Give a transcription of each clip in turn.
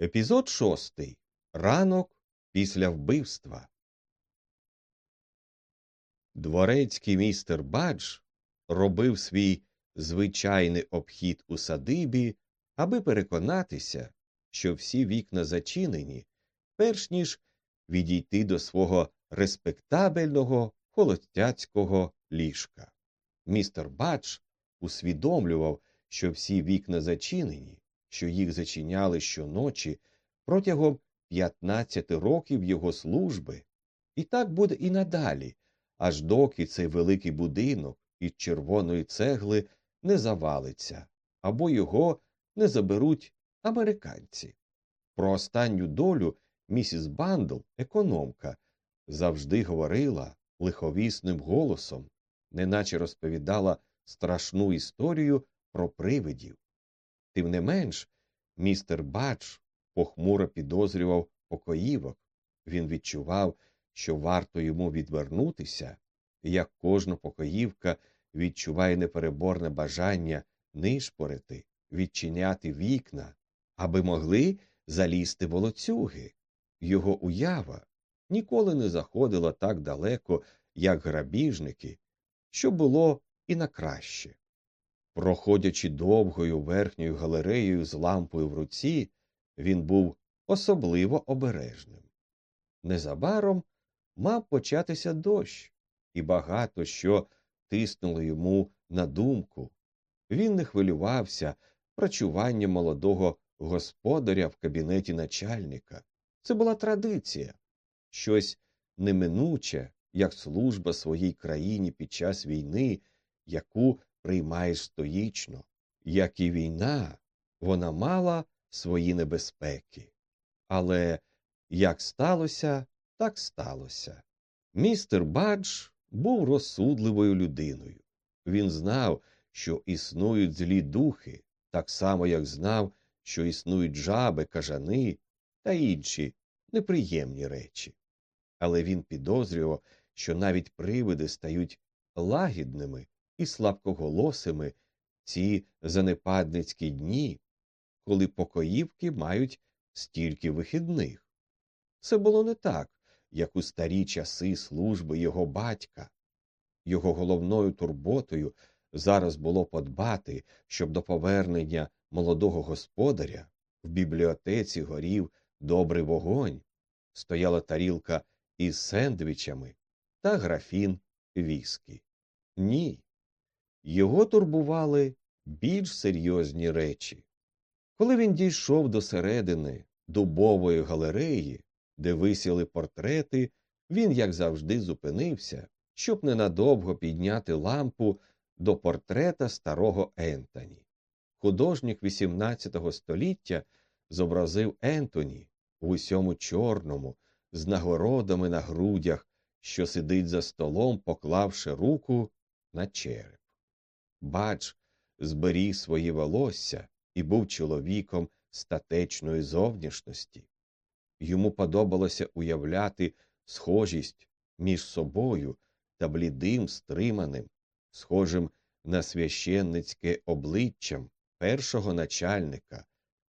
Епізод шостий. Ранок після вбивства. Дворецький містер Бадж робив свій звичайний обхід у садибі, аби переконатися, що всі вікна зачинені, перш ніж відійти до свого респектабельного холостяцького ліжка. Містер Бадж усвідомлював, що всі вікна зачинені, що їх зачиняли щоночі протягом 15 років його служби, і так буде і надалі, аж доки цей великий будинок із червоної цегли не завалиться, або його не заберуть американці. Про останню долю місіс Бандл, економка, завжди говорила лиховісним голосом, неначе розповідала страшну історію про привидів. Тим не менш, містер Бадж похмуро підозрював покоївок. Він відчував, що варто йому відвернутися, як кожна покоївка відчуває непереборне бажання нишпорити, відчиняти вікна, аби могли залізти волоцюги. Його уява ніколи не заходила так далеко, як грабіжники, що було і на краще. Проходячи довгою верхньою галереєю з лампою в руці, він був особливо обережним. Незабаром мав початися дощ, і багато що тиснуло йому на думку. Він не хвилювався працюванням молодого господаря в кабінеті начальника. Це була традиція, щось неминуче, як служба своїй країні під час війни, яку приймаєш стоїчно, як і війна, вона мала свої небезпеки. Але як сталося, так сталося. Містер Бадж був розсудливою людиною. Він знав, що існують злі духи, так само, як знав, що існують жаби, кажани та інші неприємні речі. Але він підозрював, що навіть привиди стають лагідними і слабкоголосими ці занепадницькі дні, коли покоївки мають стільки вихідних. Це було не так, як у старі часи служби його батька. Його головною турботою зараз було подбати, щоб до повернення молодого господаря в бібліотеці горів добрий вогонь, стояла тарілка із сендвічами та графін віскі. Ні. Його турбували більш серйозні речі. Коли він дійшов до середини дубової галереї, де висіли портрети, він, як завжди, зупинився, щоб ненадовго підняти лампу до портрета старого Ентоні. Художник XVIII століття зобразив Ентоні в усьому чорному, з нагородами на грудях, що сидить за столом, поклавши руку на череп. Бач, зберіг свої волосся і був чоловіком статечної зовнішності. Йому подобалося уявляти схожість між собою та блідим, стриманим, схожим на священницьке обличчям першого начальника,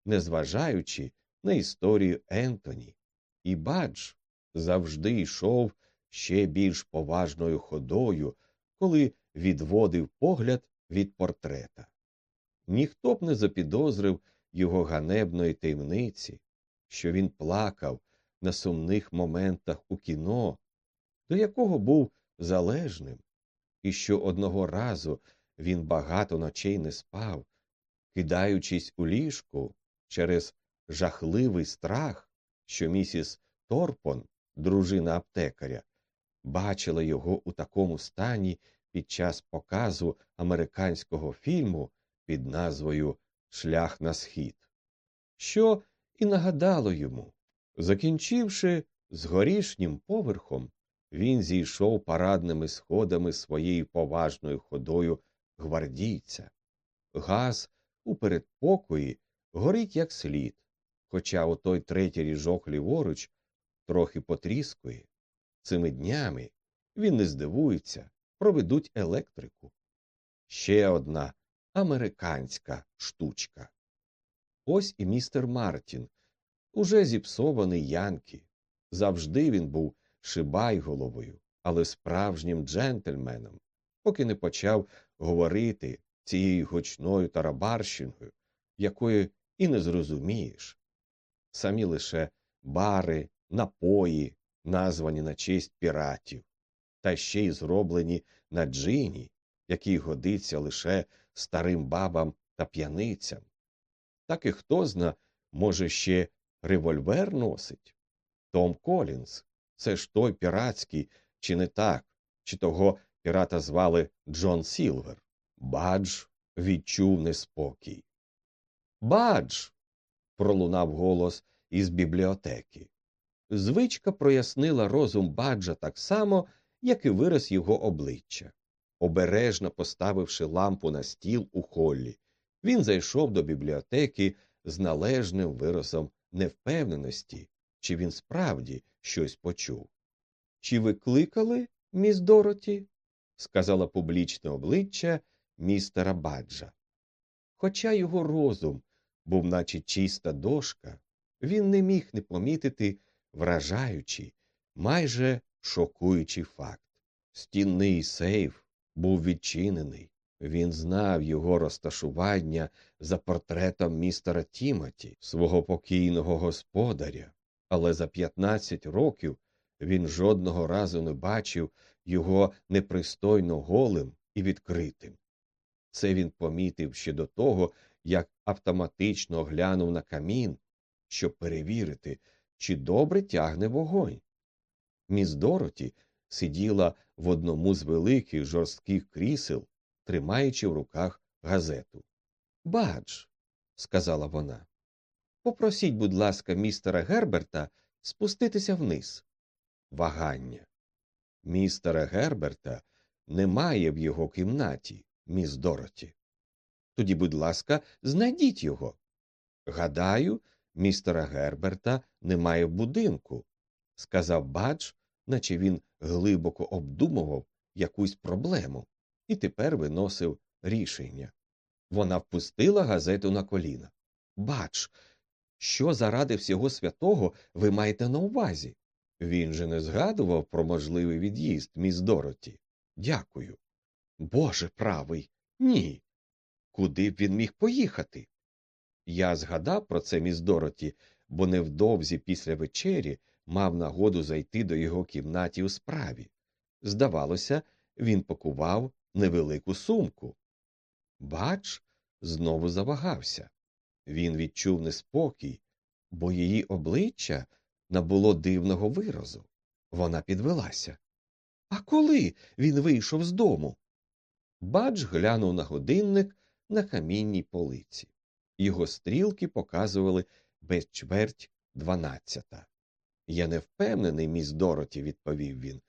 незважаючи на історію Ентоні, і Бадж завжди йшов ще більш поважною ходою, коли відводив погляд від портрета. Ніхто б не запідозрив його ганебної таємниці, що він плакав на сумних моментах у кіно, до якого був залежним, і що одного разу він багато ночей не спав, кидаючись у ліжку через жахливий страх, що місіс Торпон, дружина аптекаря, бачила його у такому стані під час показу американського фільму під назвою Шлях на схід, що і нагадало йому. Закінчивши з горішнім поверхом, він зійшов парадними сходами своєю поважною ходою гвардійця. Газ у передпокої горить як слід, хоча отой третій ріжок ліворуч трохи потріскує. Цими днями він не здивується, проведуть електрику. Ще одна американська штучка. Ось і містер Мартін уже зіпсований Янкі. Завжди він був шибайголовою, але справжнім джентльменом, поки не почав говорити цією гучною тарабарщиною, якої і не зрозумієш. Самі лише бари, напої, названі на честь піратів, та ще й зроблені на джині, який годиться лише старим бабам та п'яницям. Так і хто зна, може, ще револьвер носить. Том Колінс, це ж той піратський, чи не так, чи того пірата звали Джон Сілвер. Бадж відчув неспокій. Бадж. пролунав голос із бібліотеки. Звичка прояснила розум баджа так само, як і вираз його обличчя. Обережно поставивши лампу на стіл у холлі, він зайшов до бібліотеки з належним виразом невпевненості, чи він справді щось почув. Чи ви кликали, міс Дороті? сказала публічне обличчя містера Баджа. Хоча його розум був, наче чиста дошка, він не міг не помітити вражаючий, майже шокуючий факт. Стінний сейф був відчинений. Він знав його розташування за портретом містера Тімоті, свого покійного господаря, але за 15 років він жодного разу не бачив його непристойно голим і відкритим. Це він помітив ще до того, як автоматично оглянув на камін, щоб перевірити, чи добре тягне вогонь. Міс Дороті сиділа в одному з великих жорстких крісел, тримаючи в руках газету. Бадж, сказала вона, попросіть, будь ласка, містера Герберта спуститися вниз. Вагання. Містера Герберта немає в його кімнаті, міс Дороті. Тоді, будь ласка, знайдіть його. Гадаю, містера Герберта немає в будинку, сказав Бадж, наче він глибоко обдумував якусь проблему і тепер виносив рішення. Вона впустила газету на коліна. Бач, що заради всього святого ви маєте на увазі? Він же не згадував про можливий від'їзд, міс Дороті. Дякую. Боже правий, ні. Куди б він міг поїхати? Я згадав про це міс Дороті, бо невдовзі після вечері мав нагоду зайти до його кімнаті у справі. Здавалося, він пакував невелику сумку. Бач, знову завагався. Він відчув неспокій, бо її обличчя набуло дивного виразу. Вона підвелася. А коли він вийшов з дому? Бадж глянув на годинник на камінній полиці. Його стрілки показували без чверть дванадцята. Я не впевнений, міс Дороті, відповів він.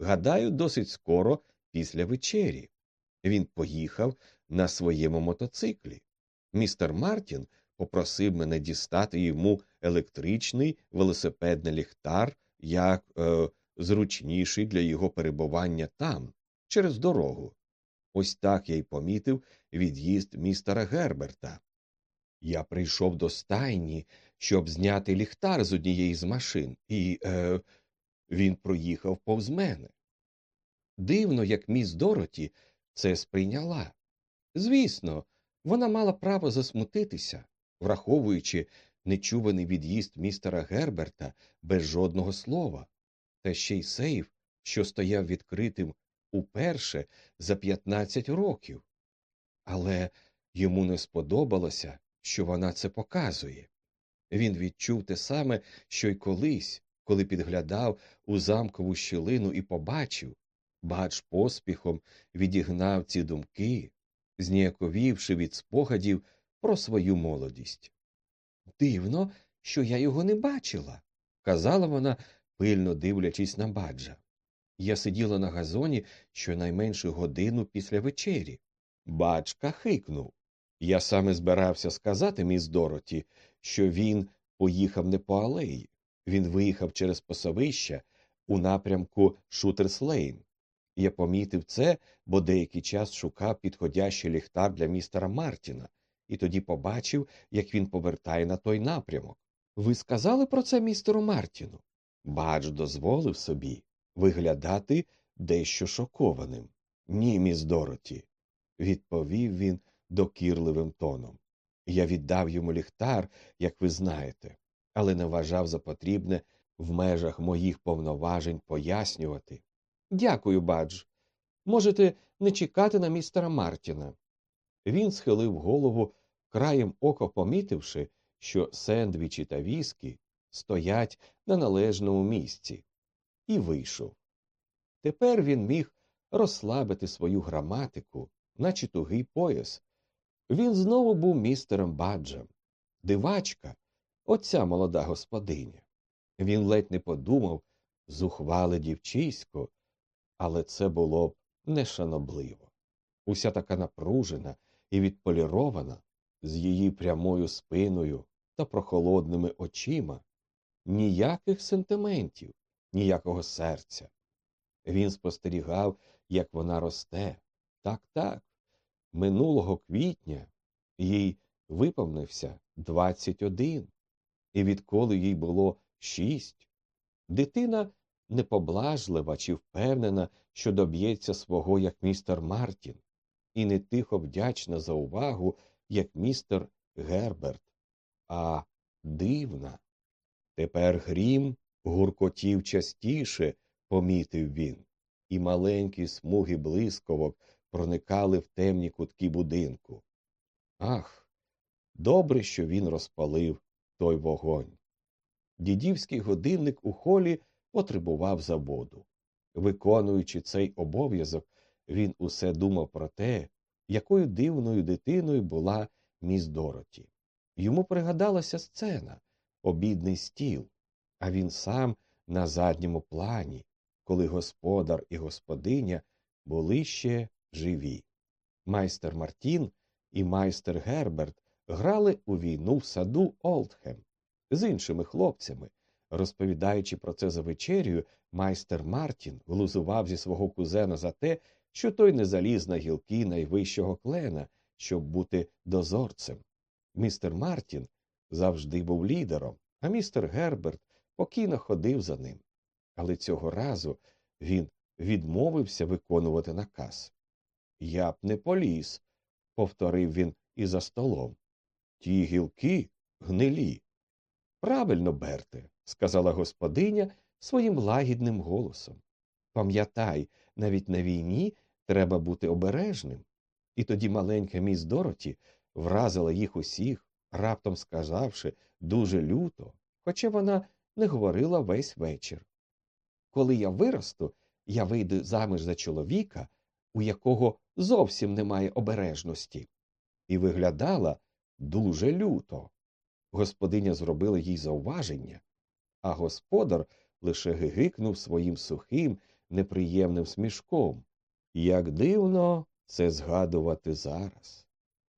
Гадаю, досить скоро після вечері. Він поїхав на своєму мотоциклі. Містер Мартін попросив мене дістати йому електричний велосипедний ліхтар як е, зручніший для його перебування там, через дорогу. Ось так я й помітив від'їзд містера Герберта. Я прийшов до стайні, щоб зняти ліхтар з однієї з машин, і е, він проїхав повз мене. Дивно, як міс Дороті це сприйняла. Звісно, вона мала право засмутитися, враховуючи нечуваний від'їзд містера Герберта без жодного слова, та ще й сейф, що стояв відкритим уперше за 15 років. Але йому не сподобалося, що вона це показує. Він відчув те саме, що й колись, коли підглядав у замкову щілину і побачив, бач поспіхом відігнав ці думки, зніяковівши від спогадів про свою молодість. Дивно, що я його не бачила, казала вона, пильно дивлячись на баджа. Я сиділа на газоні щонайменше годину після вечері. Бадж хихикнув. Я саме збирався сказати міс Дороті, що він поїхав не по алеї. Він виїхав через пасовища у напрямку Шутерс Лейн. Я помітив це, бо деякий час шукав підходящий ліхтар для містера Мартіна, і тоді побачив, як він повертає на той напрямок. Ви сказали про це містеру Мартіну? Бадж дозволив собі виглядати дещо шокованим. Ні, міс Дороті, відповів він докірливим тоном. Я віддав йому ліхтар, як ви знаєте, але не вважав за потрібне в межах моїх повноважень пояснювати. Дякую, Бадж. Можете не чекати на містера Мартіна. Він схилив голову, краєм ока помітивши, що сендвічі та віскі стоять на належному місці, і вийшов. Тепер він міг розслабити свою граматику, наче тугий пояс. Він знову був містером Баджем, дивачка, оця молода господиня. Він ледь не подумав зухвале дівчисько, але це було б нешанобливо. Уся така напружена і відполірована, з її прямою спиною та прохолодними очима, ніяких сентиментів, ніякого серця. Він спостерігав, як вона росте. Так, так. Минулого квітня їй виповнився двадцять один, і відколи їй було шість, дитина непоблажлива чи впевнена, що доб'ється свого, як містер Мартін, і не тихо вдячна за увагу, як містер Герберт, а дивна. Тепер грім гуркотів частіше, помітив він, і маленькі смуги блисковок проникали в темні кутки будинку. Ах, добре, що він розпалив той вогонь. Дідівський годинник у холі потребував заводу. Виконуючи цей обов'язок, він усе думав про те, якою дивною дитиною була міс Дороті. Йому пригадалася сцена, обідний стіл, а він сам на задньому плані, коли господар і господиня були ще живі. Майстер Мартін і майстер Герберт грали у війну в саду Олдхем з іншими хлопцями. Розповідаючи про це за вечерю, майстер Мартін глузував зі свого кузена за те, що той не заліз на гілки найвищого клена, щоб бути дозорцем. Містер Мартін завжди був лідером, а містер Герберт покійно ходив за ним. Але цього разу він відмовився виконувати наказ. Я б не поліз, повторив він і за столом. Ті гілки гнилі. Правильно, Берте, сказала господиня своїм лагідним голосом. Пам'ятай, навіть на війні треба бути обережним. І тоді маленька міс Дороті вразила їх усіх, раптом сказавши дуже люто, хоча вона не говорила весь вечір. Коли я виросту, я вийду заміж за чоловіка, у якого зовсім немає обережності, і виглядала дуже люто. Господиня зробила їй зауваження, а господар лише гигикнув своїм сухим, неприємним смішком. Як дивно це згадувати зараз.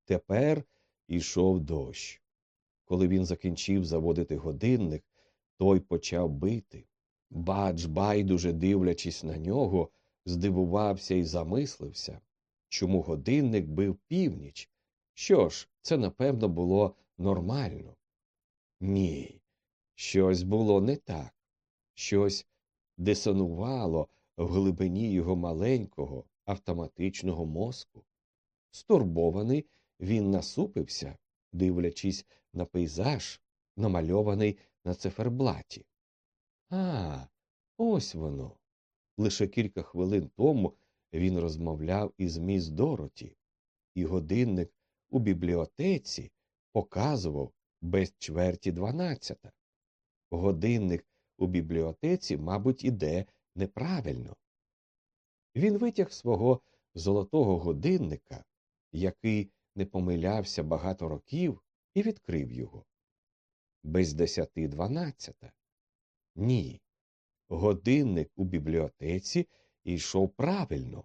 Тепер ішов дощ. Коли він закінчив заводити годинник, той почав бити. Бадж, байдуже дивлячись на нього, здивувався і замислився, чому годинник бив північ. Що ж, це, напевно, було нормально. Ні, щось було не так, щось дисонувало в глибині його маленького автоматичного мозку. Стурбований, він насупився, дивлячись на пейзаж, намальований на циферблаті. А, ось воно. Лише кілька хвилин тому він розмовляв із міс Дороті, і годинник у бібліотеці показував без чверті дванадцята. Годинник у бібліотеці, мабуть, іде неправильно. Він витяг свого золотого годинника, який не помилявся багато років, і відкрив його. Без десяти дванадцята. Ні. Годинник у бібліотеці йшов правильно.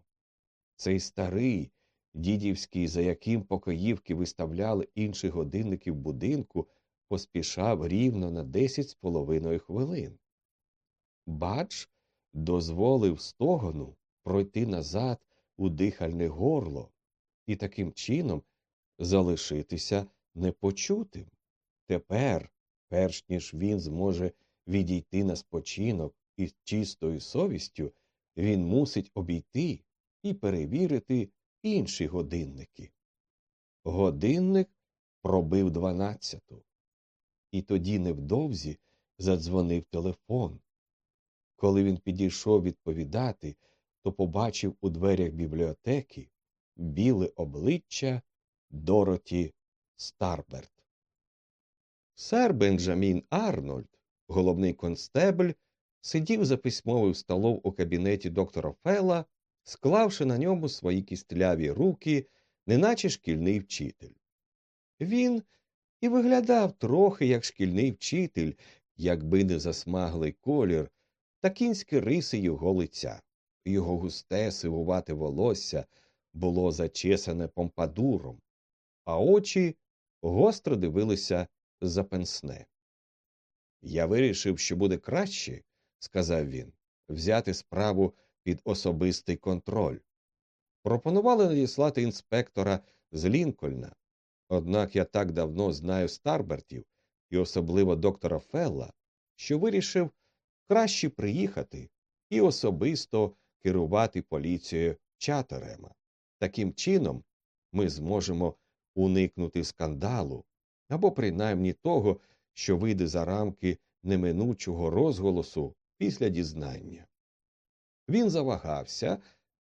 Цей старий, дідівський, за яким покоївки виставляли інших годинників будинку, поспішав рівно на десять з половиною хвилин. Бач дозволив стогону пройти назад у дихальне горло і таким чином залишитися непочутим. Тепер, Перш ніж він зможе відійти на спочинок із чистою совістю, він мусить обійти і перевірити інші годинники. Годинник пробив дванадцяту. І тоді невдовзі задзвонив телефон. Коли він підійшов відповідати, то побачив у дверях бібліотеки біле обличчя Дороті Старберт. Сер Бенджамін Арнольд, головний констебль, сидів за письмовим столом у кабінеті доктора Фела, склавши на ньому свої кістляві руки, неначе шкільний вчитель. Він і виглядав трохи як шкільний вчитель, якби не засмаглий колір та кінські риси його лиця. Його густе сивувате волосся було зачесане помпадуром, а очі гостро дивилися за пенсне. Я вирішив, що буде краще, сказав він, взяти справу під особистий контроль. Пропонували надіслати інспектора з Лінкольна, однак я так давно знаю Старбертів і особливо доктора Фелла, що вирішив краще приїхати і особисто керувати поліцією Чатерема. Таким чином ми зможемо уникнути скандалу або принаймні того, що вийде за рамки неминучого розголосу після дізнання. Він завагався,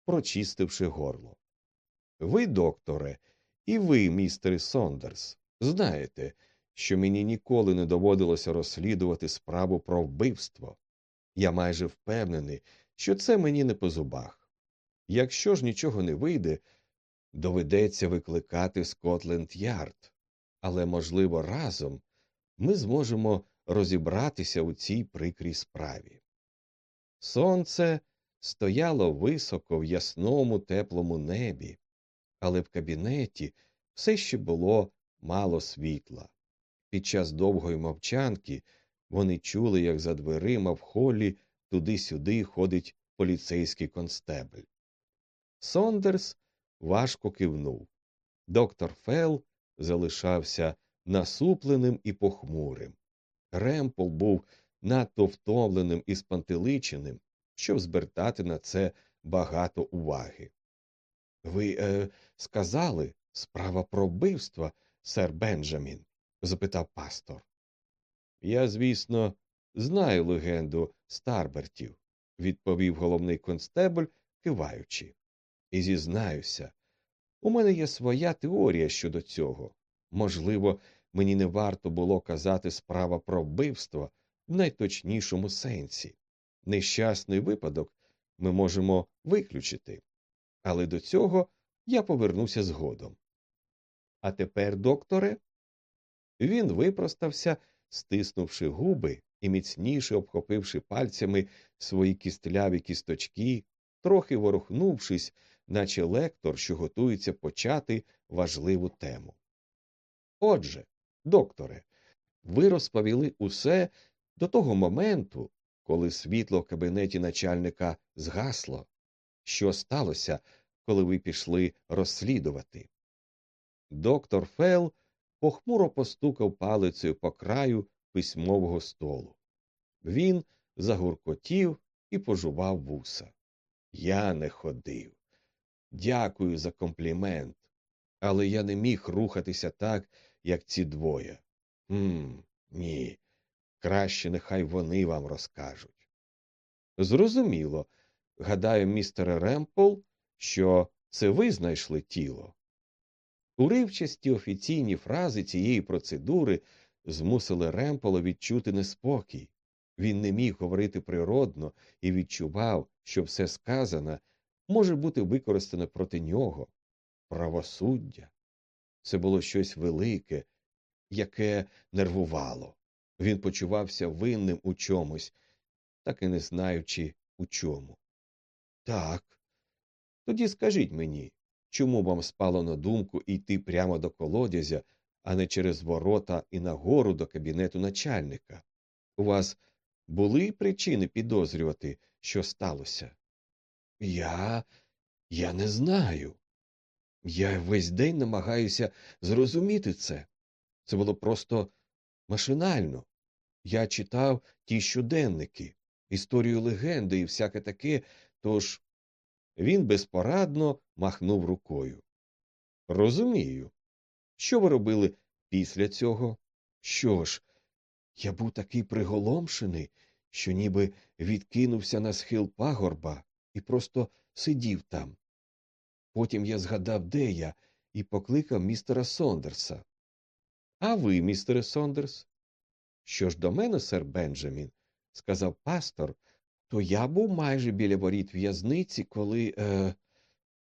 прочистивши горло. Ви, докторе, і ви, містер Сондерс, знаєте, що мені ніколи не доводилося розслідувати справу про вбивство. Я майже впевнений, що це мені не по зубах. Якщо ж нічого не вийде, доведеться викликати Скотленд Ярд, але, можливо, разом ми зможемо розібратися у цій прикрій справі. Сонце стояло високо в ясному теплому небі, але в кабінеті все ще було мало світла. Під час довгої мовчанки вони чули, як за дверима в холі туди-сюди ходить поліцейський констебль. Сондерс важко кивнув. Доктор Фел залишався насупленим і похмурим. Ремпл був надто втомленим і спантеличеним, щоб звертати на це багато уваги. Ви е, сказали справа про вбивство, сер Бенджамін? запитав пастор. Я, звісно, знаю легенду Старбертів, відповів головний констебль, киваючи. І зізнаюся, у мене є своя теорія щодо цього. Можливо, мені не варто було казати справа про вбивство в найточнішому сенсі. Нещасний випадок ми можемо виключити, але до цього я повернуся згодом. А тепер, докторе, він випростався, стиснувши губи і міцніше обхопивши пальцями свої кістляві кісточки, трохи ворухнувшись, наче лектор, що готується почати важливу тему. Отже, докторе, ви розповіли усе до того моменту, коли світло в кабінеті начальника згасло. Що сталося, коли ви пішли розслідувати? Доктор Фел похмуро постукав палицею по краю письмового столу. Він загуркотів і пожував вуса. Я не ходив. Дякую за комплімент, але я не міг рухатися так, як ці двоє. Хм, ні. Краще нехай вони вам розкажуть. Зрозуміло. Гадаю, містере Ремпл, що це ви знайшли тіло. Уривчасті офіційні фрази цієї процедури змусили Ремпола відчути неспокій. Він не міг говорити природно і відчував, що все сказане може бути використане проти нього. Правосуддя. Це було щось велике, яке нервувало. Він почувався винним у чомусь, так і не знаючи у чому. Так. Тоді скажіть мені, чому вам спало на думку йти прямо до колодязя, а не через ворота і нагору до кабінету начальника? У вас були причини підозрювати, що сталося? Я. я не знаю. Я весь день намагаюся зрозуміти це. Це було просто машинально, Я читав ті щоденники, історію легенди і всяке таке, тож він безпорадно махнув рукою. Розумію. Що ви робили після цього? Що ж, я був такий приголомшений, що ніби відкинувся на схил пагорба і просто сидів там. Потім я згадав, де я, і покликав містера Сондерса. А ви, містере Сондерс? Що ж до мене, сер Бенджамін, сказав пастор, то я був майже біля воріт в'язниці, коли е,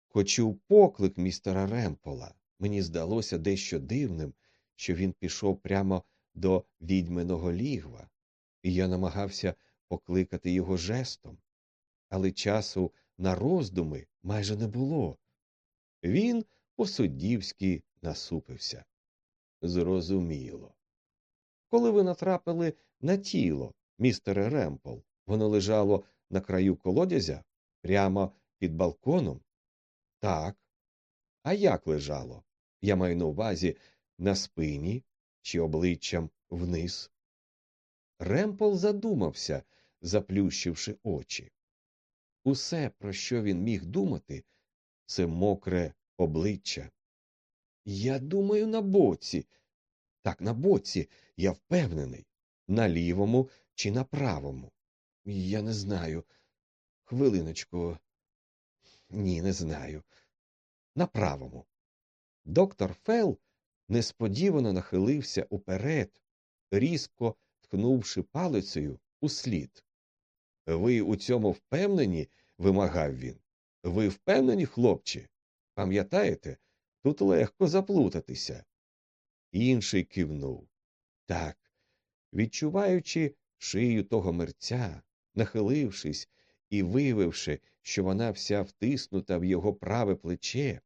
почув поклик містера Ремпола. Мені здалося дещо дивним, що він пішов прямо до відьминого лігва, і я намагався покликати його жестом, але часу на роздуми майже не було. Він по-суддівськи насупився. Зрозуміло. Коли ви натрапили на тіло, містере Ремпл, воно лежало на краю колодязя прямо під балконом? Так. А як лежало? Я маю на увазі на спині чи обличчям вниз. Ремпл задумався, заплющивши очі. Усе, про що він міг думати, це мокре обличчя. Я думаю, на боці. Так, на боці, я впевнений. На лівому чи на правому. Я не знаю. Хвилиночку. Ні, не знаю. На правому. Доктор Фел несподівано нахилився уперед, різко ткнувши палицею у слід. Ви у цьому впевнені? вимагав він. Ви впевнені, хлопче? Пам'ятаєте, тут легко заплутатися. Інший кивнув. Так, відчуваючи шию того мерця, нахилившись і виявивши, що вона вся втиснута в його праве плече,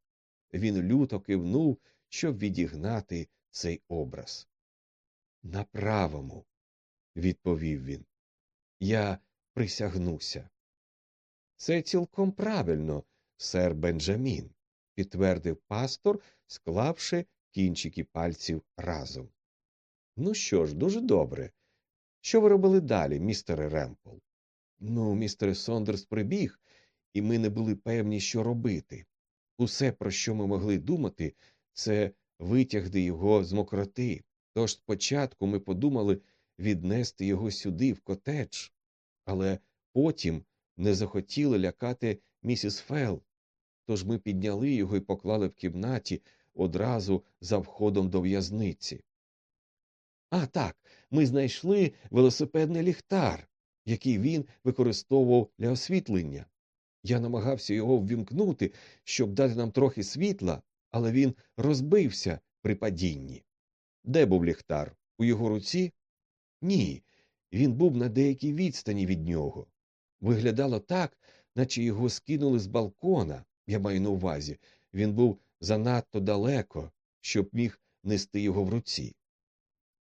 він люто кивнув, щоб відігнати цей образ. На правому, відповів він. Я присягнуся. Це цілком правильно, сер Бенджамін, підтвердив пастор, склавши кінчики пальців разом. Ну що ж, дуже добре. Що ви робили далі, містере Ремпл? Ну, містере Сондерс прибіг, і ми не були певні, що робити. Усе, про що ми могли думати, це витягти його з мокроти. Тож спочатку ми подумали віднести його сюди, в котедж, але потім не захотіли лякати місіс Фелл. Тож ми підняли його і поклали в кімнаті одразу за входом до в'язниці. А так, ми знайшли велосипедний ліхтар, який він використовував для освітлення. Я намагався його ввімкнути, щоб дати нам трохи світла, але він розбився при падінні. Де був ліхтар? У його руці? Ні. Він був на деякій відстані від нього. Виглядало так, наче його скинули з балкона, я маю на увазі. Він був занадто далеко, щоб міг нести його в руці.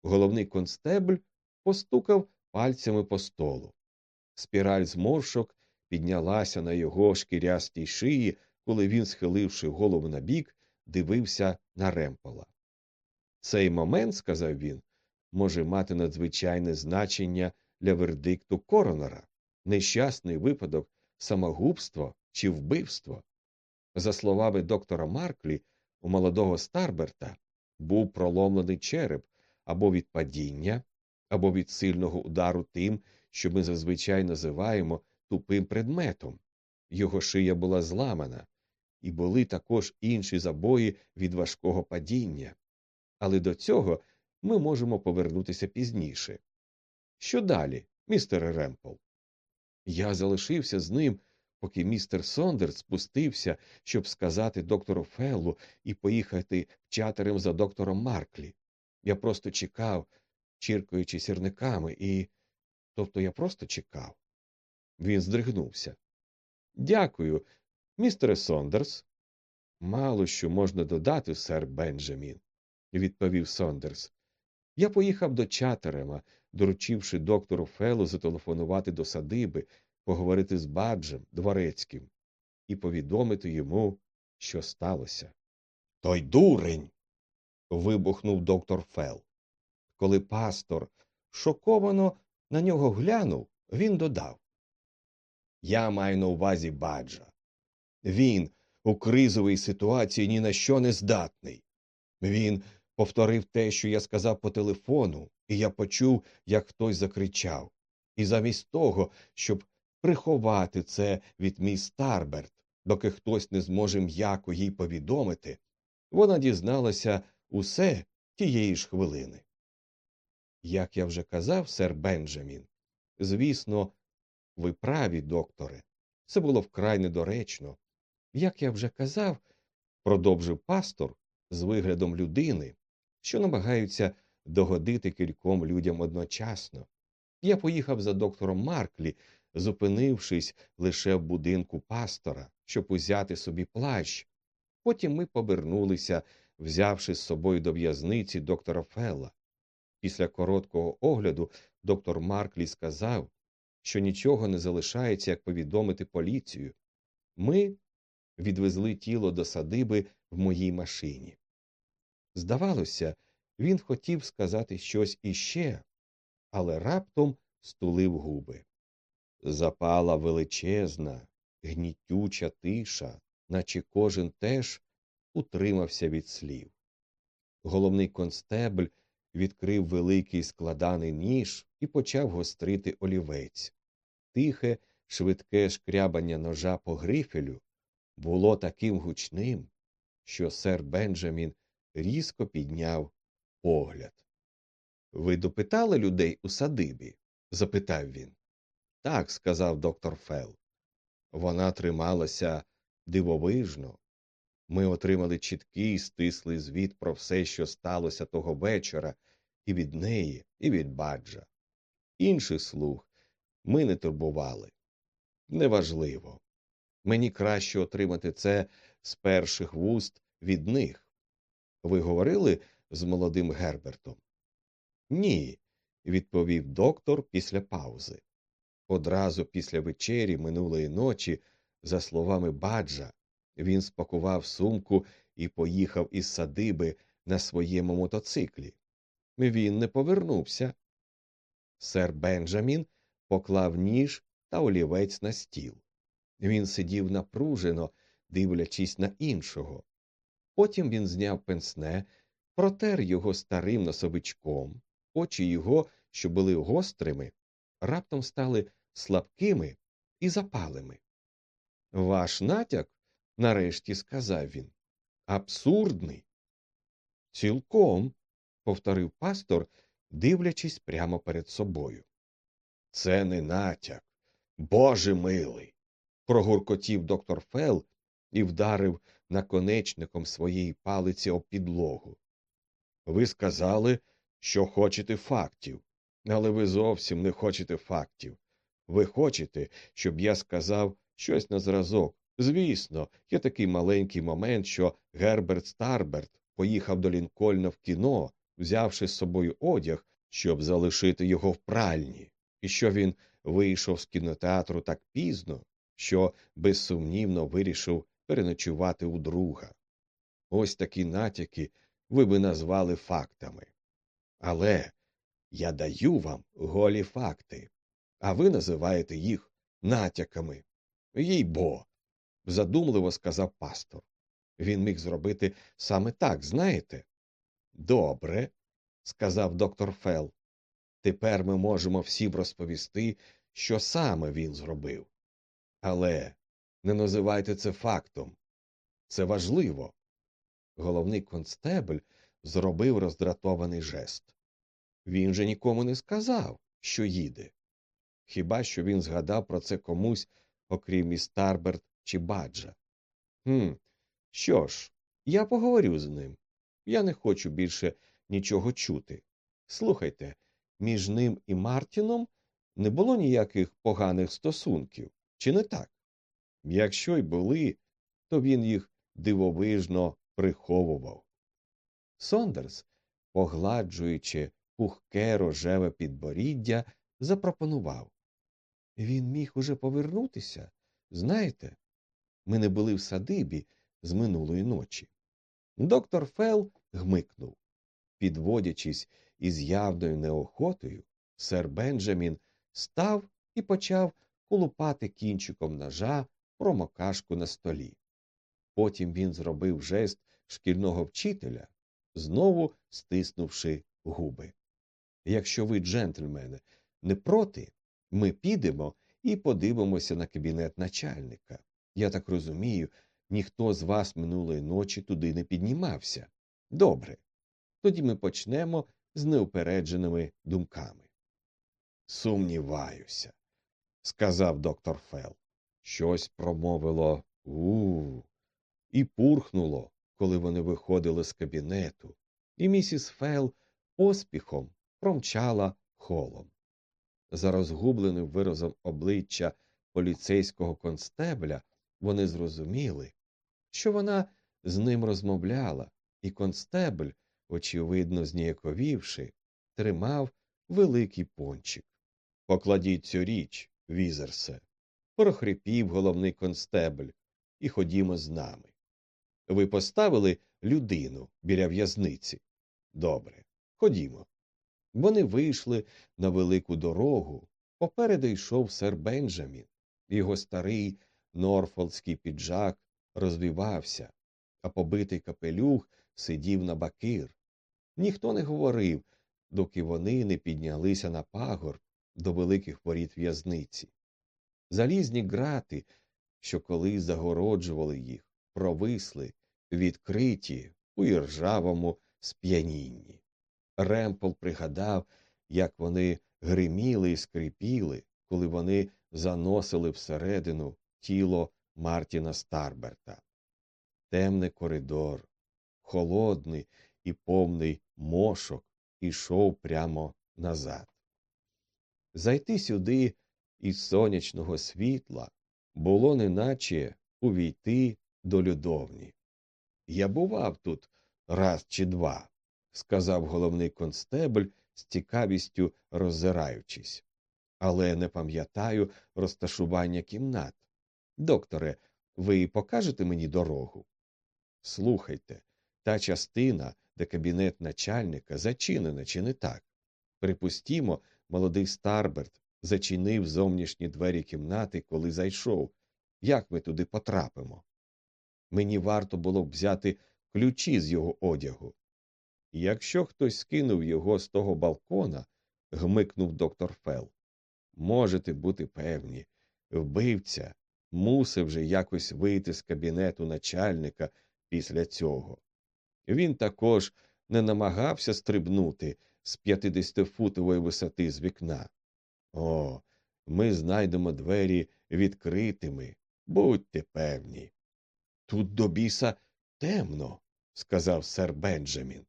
Головний констебль постукав пальцями по столу. Спіраль зморшок піднялася на його шкірястій шиї, коли він, схиливши голову набік, дивився на ремпола. Цей момент, сказав він, може мати надзвичайне значення для вердикту коронера, нещасний випадок, самогубство чи вбивство. За словами доктора Марклі, у молодого Старберта був проломлений череп або від падіння, або від сильного удару тим, що ми зазвичай називаємо тупим предметом. Його шия була зламана, і були також інші забої від важкого падіння. Але до цього ми можемо повернутися пізніше. Що далі, містер Ремпл? Я залишився з ним, поки містер Сондерс спустився, щоб сказати доктору Феллу і поїхати чатерем за доктором Марклі. Я просто чекав, чіркаючи сірниками, і. Тобто я просто чекав. Він здригнувся. Дякую, містере Сондерс. Мало що можна додати, сер Бенджамін, відповів Сондерс. Я поїхав до Чатерема, доручивши доктору Фелу зателефонувати до садиби, поговорити з Баджем, дворецьким, і повідомити йому, що сталося. Той дурень. вибухнув доктор Фел. Коли пастор шоковано на нього глянув, він додав Я маю на увазі баджа. Він у кризовій ситуації ні на що не здатний. Він повторив те, що я сказав по телефону, і я почув, як хтось закричав. І замість того, щоб приховати це від міс Старберт, доки хтось не зможе м'яко їй повідомити, вона дізналася усе тієї ж хвилини. Як я вже казав, сер Бенджамін, звісно, ви праві, докторе, це було вкрай недоречно. Як я вже казав, продовжив пастор з виглядом людини, що намагаються догодити кільком людям одночасно. Я поїхав за доктором Марклі, зупинившись лише в будинку пастора, щоб узяти собі плащ. Потім ми повернулися, взявши з собою до в'язниці доктора Фелла. Після короткого огляду доктор Марклі сказав, що нічого не залишається, як повідомити поліцію. Ми відвезли тіло до садиби в моїй машині. Здавалося, він хотів сказати щось іще, але раптом стулив губи. Запала величезна, гнітюча тиша, наче кожен теж утримався від слів. Головний констебль відкрив великий складаний ніж і почав гострити олівець. Тихе, швидке шкрябання ножа по грифелю було таким гучним, що сер Бенджамін різко підняв погляд. Ви допитали людей у садибі? запитав він. Так, сказав доктор Фел. Вона трималася дивовижно. Ми отримали чіткий стислий звіт про все, що сталося того вечора, і від неї, і від баджа. Інших слуг ми не турбували. Неважливо. Мені краще отримати це з перших вуст від них. Ви говорили з молодим Гербертом? Ні, відповів доктор після паузи. Одразу після вечері минулої ночі, за словами баджа, він спакував сумку і поїхав із садиби на своєму мотоциклі. Він не повернувся. Сер Бенджамін поклав ніж та олівець на стіл. Він сидів напружено, дивлячись на іншого. Потім він зняв пенсне, протер його старим носовичком, очі його, що були гострими, раптом стали слабкими і запалими. Ваш натяк, нарешті сказав він, абсурдний. Цілком, повторив пастор, дивлячись прямо перед собою. Це не натяк. Боже милий. прогуркотів доктор Фел і вдарив наконечником своєї палиці об підлогу. Ви сказали, що хочете фактів, але ви зовсім не хочете фактів. Ви хочете, щоб я сказав щось на зразок. Звісно, є такий маленький момент, що Герберт Старберт поїхав до Лінкольна в кіно, взявши з собою одяг, щоб залишити його в пральні, і що він вийшов з кінотеатру так пізно, що безсумнівно вирішив переночувати у друга. Ось такі натяки ви би назвали фактами. Але я даю вам голі факти, а ви називаєте їх натяками. Їй бо, задумливо сказав пастор. Він міг зробити саме так, знаєте? Добре, сказав доктор Фел. Тепер ми можемо всім розповісти, що саме він зробив. Але не називайте це фактом. Це важливо. Головний констебль зробив роздратований жест. Він же нікому не сказав, що їде. Хіба що він згадав про це комусь, окрім міс Тарберт чи Баджа. Хм, що ж, я поговорю з ним. Я не хочу більше нічого чути. Слухайте, між ним і Мартіном не було ніяких поганих стосунків, чи не так? Якщо й були, то він їх дивовижно приховував. Сондерс, погладжуючи пухке рожеве підборіддя, запропонував Він міг уже повернутися. Знаєте, ми не були в садибі з минулої ночі. Доктор Фел гмикнув. Підводячись із явною неохотою, Сер Бенджамін став і почав колупати кінчиком ножа промокашку на столі. Потім він зробив жест шкільного вчителя, знову стиснувши губи. Якщо ви, джентльмени, не проти, ми підемо і подивимося на кабінет начальника. Я так розумію, ніхто з вас минулої ночі туди не піднімався. Добре. Тоді ми почнемо з неупередженими думками. Сумніваюся, сказав доктор Фел. Щось промовило у і пурхнуло, коли вони виходили з кабінету, і місіс Фел поспіхом промчала холом. За розгубленим виразом обличчя поліцейського констебля вони зрозуміли, що вона з ним розмовляла, і констебль, очевидно зніяковівши, тримав великий пончик. Покладіть цю річ, візерсе, прохрипів головний констебль, і ходімо з нами. Ви поставили людину біля в'язниці? Добре, ходімо. Вони вийшли на велику дорогу. Попереду йшов сер Бенджамін. Його старий норфолдський піджак розвівався, а побитий капелюх сидів на бакир. Ніхто не говорив, доки вони не піднялися на пагорб до великих воріт в'язниці. Залізні грати, що колись загороджували їх, провисли, відкриті у іржавому сп'янінні. Ремпл пригадав, як вони гриміли і скрипіли, коли вони заносили всередину тіло Мартіна Старберта. Темний коридор, холодний і повний мошок, ішов прямо назад. Зайти сюди із сонячного світла було неначе увійти до людовні. Я бував тут раз чи два, сказав головний констебль з цікавістю роззираючись, але не пам'ятаю розташування кімнат. Докторе, ви покажете мені дорогу? Слухайте, та частина, де кабінет начальника, зачинена, чи не так? Припустімо, молодий Старберт зачинив зовнішні двері кімнати, коли зайшов. Як ми туди потрапимо? Мені варто було б взяти ключі з його одягу. Якщо хтось скинув його з того балкона, гмикнув доктор Фел, можете бути певні, вбивця мусив же якось вийти з кабінету начальника після цього. Він також не намагався стрибнути з 50-футової висоти з вікна. О, ми знайдемо двері відкритими, будьте певні. Тут до біса темно, сказав сер Бенджамін.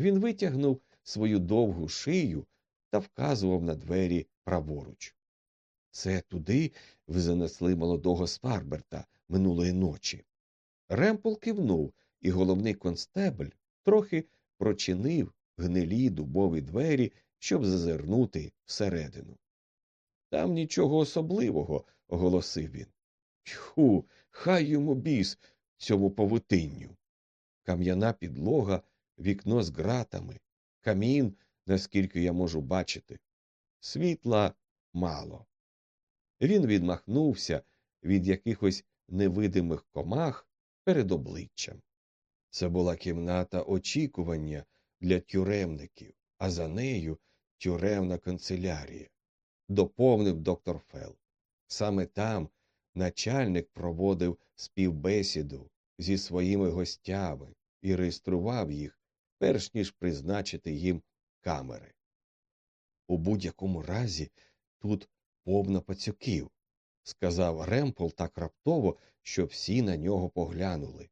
Він витягнув свою довгу шию та вказував на двері праворуч. Це туди ви занесли молодого Старберта минулої ночі. Ремпл кивнув, і головний констебль трохи прочинив гнилі дубові двері, щоб зазирнути всередину. Там нічого особливого, оголосив він. Тьху, хай йому біс цьому повутинню. Кам'яна підлога, вікно з ґратами, камін, наскільки я можу бачити. Світла мало. Він відмахнувся від якихось невидимих комах перед обличчям. Це була кімната очікування для тюремників, а за нею тюремна канцелярія, доповнив доктор Фел. Саме там начальник проводив співбесіду зі своїми гостями і реєстрував їх, перш ніж призначити їм камери. У будь-якому разі тут повна пацюків, сказав Ремпл так раптово, що всі на нього поглянули.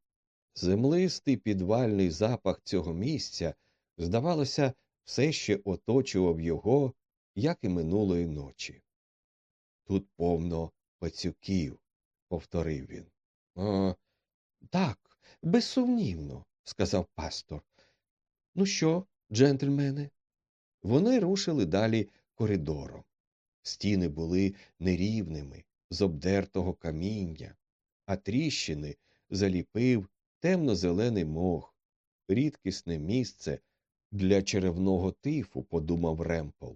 Землистий підвальний запах цього місця, здавалося, все ще оточував його, як і минулої ночі. Тут повно пацюків, повторив він. «О, Так, безсумнівно, сказав пастор. Ну що, джентльмени? Вони рушили далі коридором. Стіни були нерівними, з обдертого каміння, а тріщини заліпив темно-зелений мох, рідкісне місце для черевного тифу, подумав Ремпл.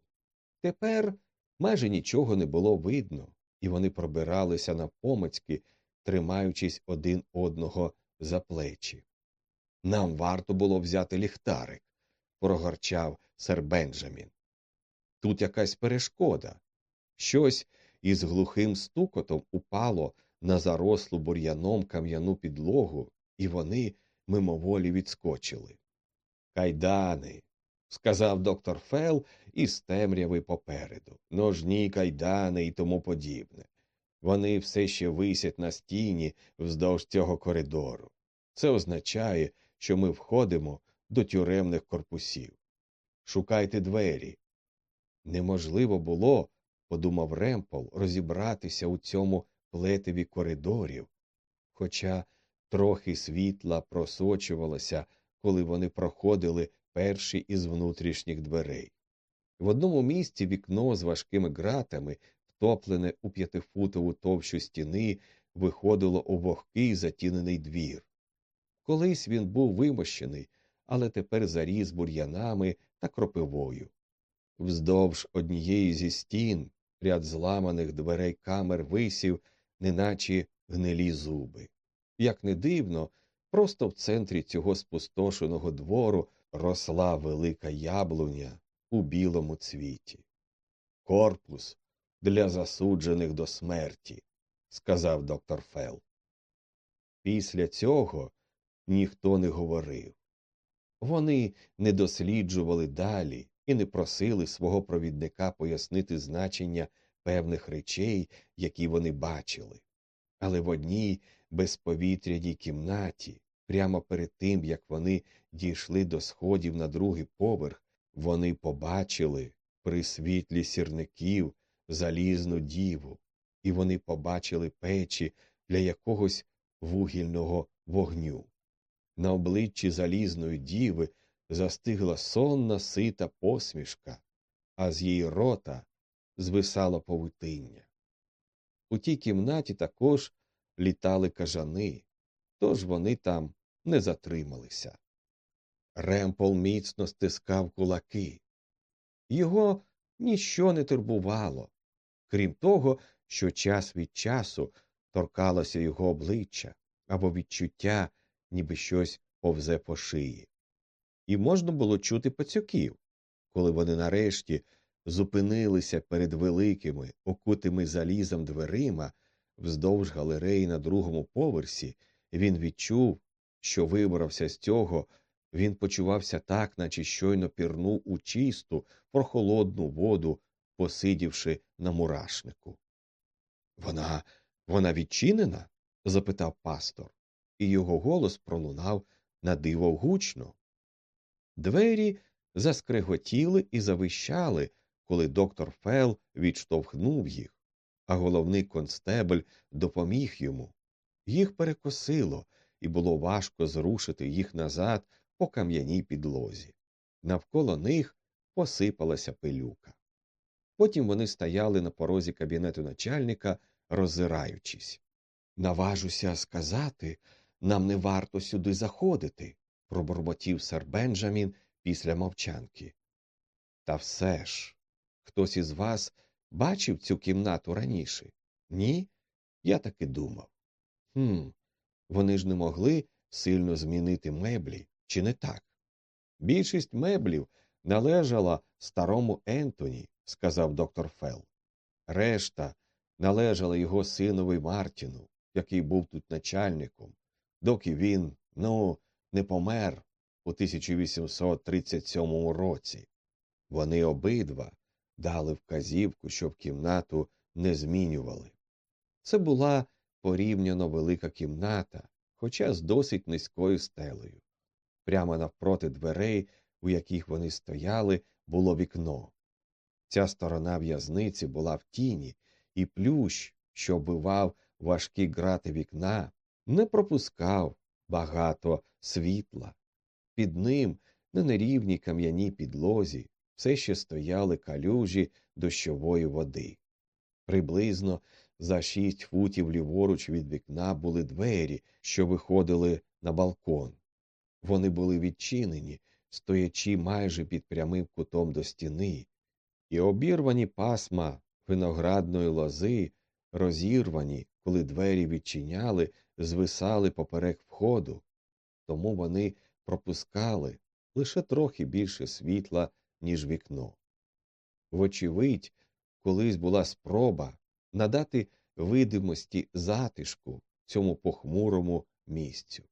Тепер майже нічого не було видно, і вони пробиралися навпомацьки, тримаючись один одного за плечі. Нам варто було взяти ліхтарик, прогорчав сер Бенджамін. Тут якась перешкода. Щось із глухим стукотом упало на зарослу бур'яном кам'яну підлогу, і вони мимоволі відскочили. Кайдани, сказав доктор Фел із темряви попереду, ножні кайдани і тому подібне. Вони все ще висять на стіні вздовж цього коридору. Це означає, що ми входимо до тюремних корпусів. Шукайте двері. Неможливо було, подумав Ремпол, розібратися у цьому плетеві коридорів, хоча трохи світла просочувалося, коли вони проходили перші із внутрішніх дверей. В одному місці вікно з важкими ґратами, втоплене у п'ятифутову товщу стіни, виходило у вогкий затінений двір. Колись він був вимощений, але тепер заріс бур'янами та кропивою. Вздовж однієї зі стін ряд зламаних дверей камер висів, неначе гнилі зуби. Як не дивно, просто в центрі цього спустошеного двору росла велика яблуня у білому цвіті. Корпус для засуджених до смерті, сказав доктор Фел. Після цього ніхто не говорив. Вони не досліджували далі і не просили свого провідника пояснити значення певних речей, які вони бачили. Але в одній безповітряній кімнаті, прямо перед тим, як вони дійшли до сходів на другий поверх, вони побачили при світлі сірників залізну діву, і вони побачили печі для якогось вугільного вогню. На обличчі залізної діви застигла сонна сита посмішка, а з її рота звисало повитиння. У тій кімнаті також літали кажани, тож вони там не затрималися. Ремпол міцно стискав кулаки. Його ніщо не турбувало, крім того, що час від часу торкалося його обличчя або відчуття, ніби щось повзе по шиї. І можна було чути пацюків, коли вони нарешті зупинилися перед великими, окутими залізом дверима вздовж галереї на другому поверсі, він відчув, що вибрався з цього, він почувався так, наче щойно пірнув у чисту, прохолодну воду, посидівши на мурашнику. Вона вона відчинена? запитав пастор, і його голос пролунав на диво гучно. Двері заскреготіли і завищали, коли доктор Фел відштовхнув їх, а головний констебль допоміг йому. Їх перекосило, і було важко зрушити їх назад по кам'яній підлозі. Навколо них посипалася пилюка. Потім вони стояли на порозі кабінету начальника, роззираючись. Наважуся сказати, нам не варто сюди заходити, пробормотів сер Бенджамін після мовчанки. Та все ж, хтось із вас бачив цю кімнату раніше? Ні? Я так і думав. Хм, вони ж не могли сильно змінити меблі, чи не так? Більшість меблів належала старому Ентоні, сказав доктор Фел. Решта належала його синові Мартіну, який був тут начальником, доки він, ну, не помер у 1837 році. Вони обидва дали вказівку, щоб кімнату не змінювали. Це була порівняно велика кімната, хоча з досить низькою стелею. Прямо навпроти дверей, у яких вони стояли, було вікно. Ця сторона в'язниці була в тіні, і плющ, що вбивав важкі грати вікна, не пропускав багато світла. Під ним, на нерівній кам'яній підлозі, все ще стояли калюжі дощової води. Приблизно за шість футів ліворуч від вікна були двері, що виходили на балкон. Вони були відчинені, стоячи майже під прямим кутом до стіни, і обірвані пасма виноградної лози, розірвані, коли двері відчиняли, звисали поперек входу, тому вони пропускали лише трохи більше світла, ніж вікно. Вочевидь, колись була спроба надати видимості затишку цьому похмурому місцю.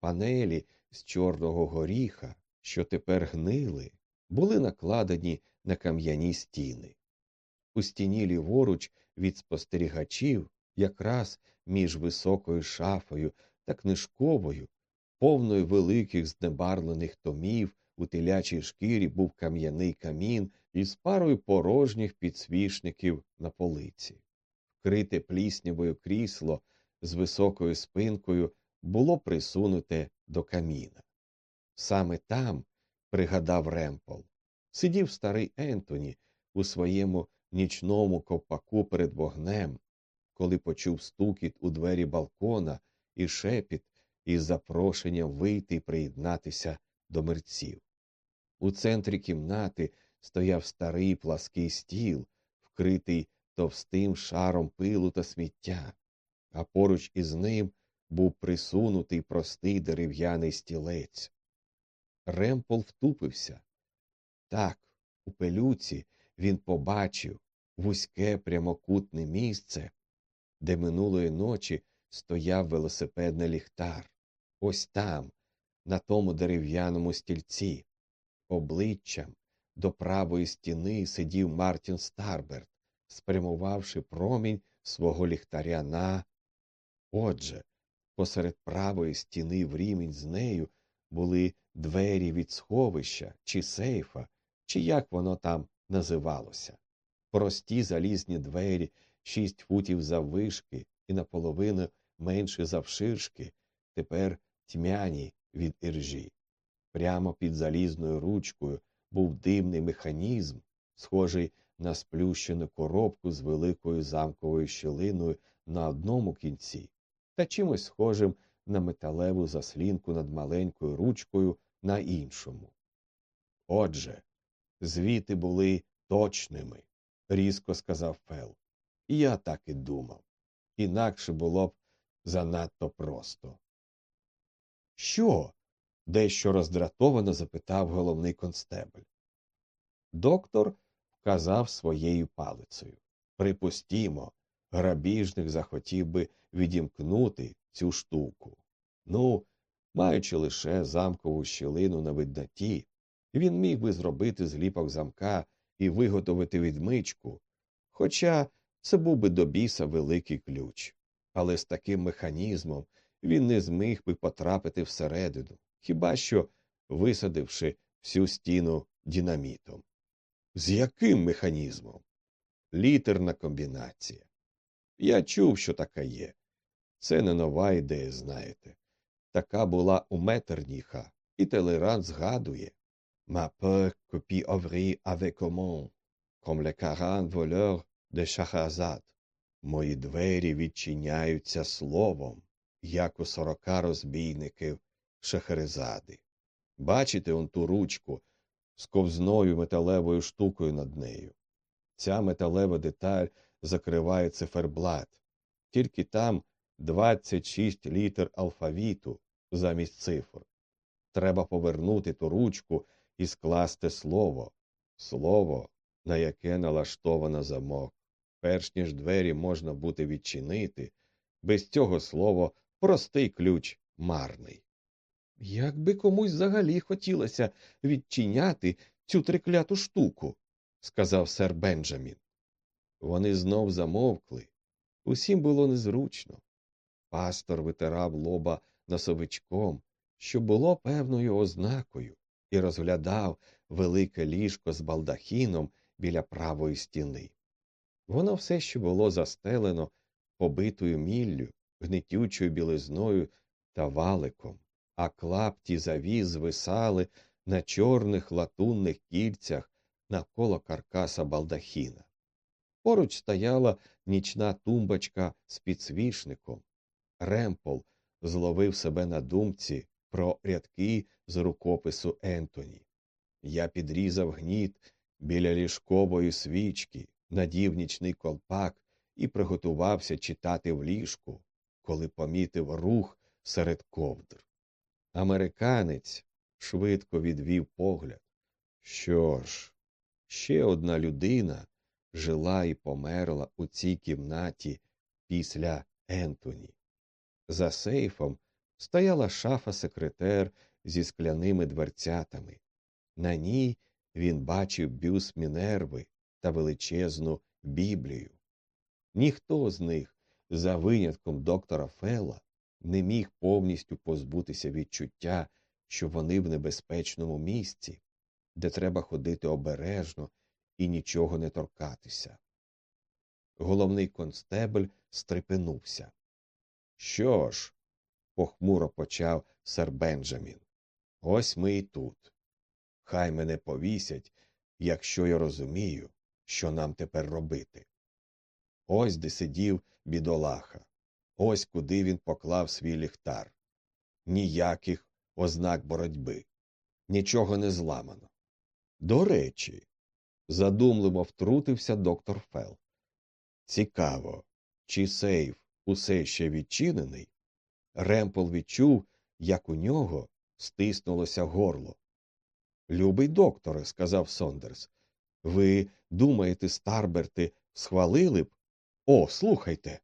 Панелі з чорного горіха, що тепер гнили, були накладені на кам'яні стіни. У стіні ліворуч від спостерігачів, якраз між високою шафою та книжковою, повною великих знебарлених томів у телячій шкірі був кам'яний камін із парою порожніх підсвічників на полиці. Вкрите пліснявою крісло з високою спинкою було присунуте до каміна. Саме там, пригадав Ремпол, сидів старий Ентоні у своєму нічному ковпаку перед вогнем, коли почув стукіт у двері балкона і шепіт із запрошенням вийти і приєднатися до мерців. У центрі кімнати стояв старий плаский стіл, вкритий товстим шаром пилу та сміття, а поруч із ним був присунутий простий дерев'яний стілець. Ремпол втупився. Так, у пелюці він побачив вузьке прямокутне місце, де минулої ночі стояв велосипедний ліхтар. Ось там, на тому дерев'яному стільці, обличчям до правої стіни сидів Мартін Старберт, спрямувавши промінь свого ліхтаря на. Отже, посеред правої стіни в рівень з нею були двері від сховища чи сейфа, чи як воно там називалося. Прості залізні двері, шість футів заввишки і наполовину менше завширшки, тепер тьмяні від іржі. Прямо під залізною ручкою був дивний механізм, схожий на сплющену коробку з великою замковою щілиною на одному кінці та чимось схожим на металеву заслінку над маленькою ручкою на іншому. Отже, звіти були точними, різко сказав Фел. І я так і думав. Інакше було б занадто просто. Що? дещо роздратовано запитав головний констебль. Доктор вказав своєю палицею. Припустімо, грабіжник захотів би відімкнути цю штуку. Ну, маючи лише замкову щілину на видноті, він міг би зробити зліпок замка і виготовити відмичку, хоча це був би до біса великий ключ. Але з таким механізмом він не зміг би потрапити всередину, хіба що висадивши всю стіну динамітом. З яким механізмом? Літерна комбінація. Я чув, що така є. Це не нова ідея, знаєте. Така була у Метерніха, і Телеран згадує Ma peur copie ouvrir avec comment, comme voleurs de Шахразад. Мої двері відчиняються словом, як у сорока розбійників Шахерезади. Бачите он ту ручку з ковзною металевою штукою над нею. Ця металева деталь закриває циферблат, тільки там 26 літер алфавіту замість цифр. Треба повернути ту ручку і скласти слово, слово, на яке налаштовано замок. Перш ніж двері можна буде відчинити, без цього слова простий ключ марний. Як би комусь взагалі хотілося відчиняти цю трикляту штуку, сказав сер Бенджамін. Вони знов замовкли. Усім було незручно. Пастор витирав лоба носовичком, що було певною ознакою, і розглядав велике ліжко з балдахіном біля правої стіни. Воно все ще було застелено побитою міллю, гнитючою білизною та валиком, а клапті завіз звисали на чорних латунних кільцях навколо каркаса балдахіна. Поруч стояла нічна тумбочка з підсвічником. Ремпол зловив себе на думці про рядки з рукопису Ентоні. Я підрізав гніт біля ліжкової свічки, надів нічний колпак і приготувався читати в ліжку, коли помітив рух серед ковдр. Американець швидко відвів погляд. Що ж, ще одна людина жила і померла у цій кімнаті після Ентоні. За сейфом стояла шафа секретер зі скляними дверцятами. На ній він бачив бюс Мінерви та величезну Біблію. Ніхто з них, за винятком доктора Фела, не міг повністю позбутися відчуття, що вони в небезпечному місці, де треба ходити обережно і нічого не торкатися. Головний констебель стрепенувся. Що ж, похмуро почав сер Бенджамін. Ось ми і тут. Хай мене повісять, якщо я розумію, що нам тепер робити. Ось де сидів бідолаха, ось куди він поклав свій ліхтар. Ніяких ознак боротьби, нічого не зламано. До речі, задумливо втрутився доктор Фел. Цікаво, чи сейф усе ще відчинений? Ремпл відчув, як у нього стиснулося горло. Любий докторе, сказав Сондерс, ви думаєте, Старберти схвалили б? О, слухайте.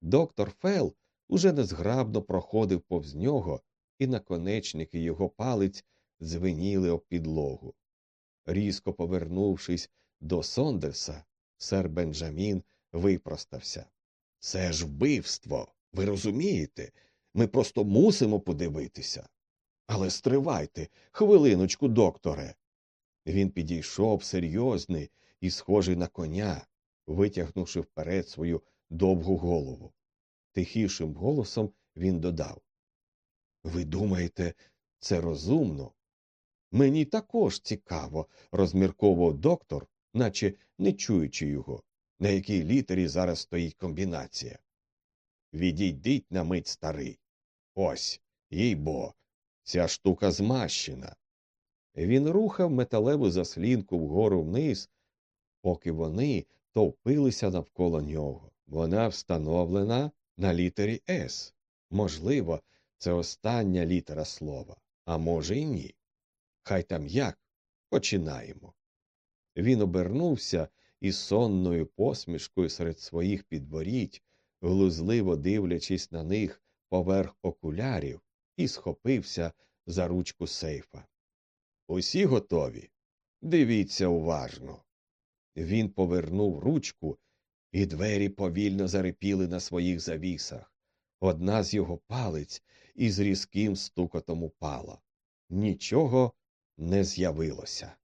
Доктор Фел уже незграбно проходив повз нього, і наконечники його палиць звеніли об підлогу. Різко повернувшись до Сондерса, сер Бенджамін випростався. Це ж вбивство, ви розумієте? Ми просто мусимо подивитися. Але стривайте, хвилиночку, докторе. Він підійшов серйозний і схожий на коня, витягнувши вперед свою довгу голову. Тихішим голосом він додав Ви думаєте, це розумно? Мені також цікаво, розмірковував доктор, наче не чуючи його, на якій літері зараз стоїть комбінація. Відійдіть на мить старий. Ось, їй бо, ця штука змащена. Він рухав металеву заслінку вгору вниз, поки вони товпилися навколо нього. Вона встановлена на літері С. Можливо, це остання літера слова, а може, й ні. Хай там як починаємо. Він обернувся і сонною посмішкою серед своїх підборідь, глузливо дивлячись на них поверх окулярів, і схопився за ручку сейфа. Усі готові? Дивіться уважно. Він повернув ручку, і двері повільно зарипіли на своїх завісах. Одна з його палець із різким стукотом упала. Нічого не з'явилося.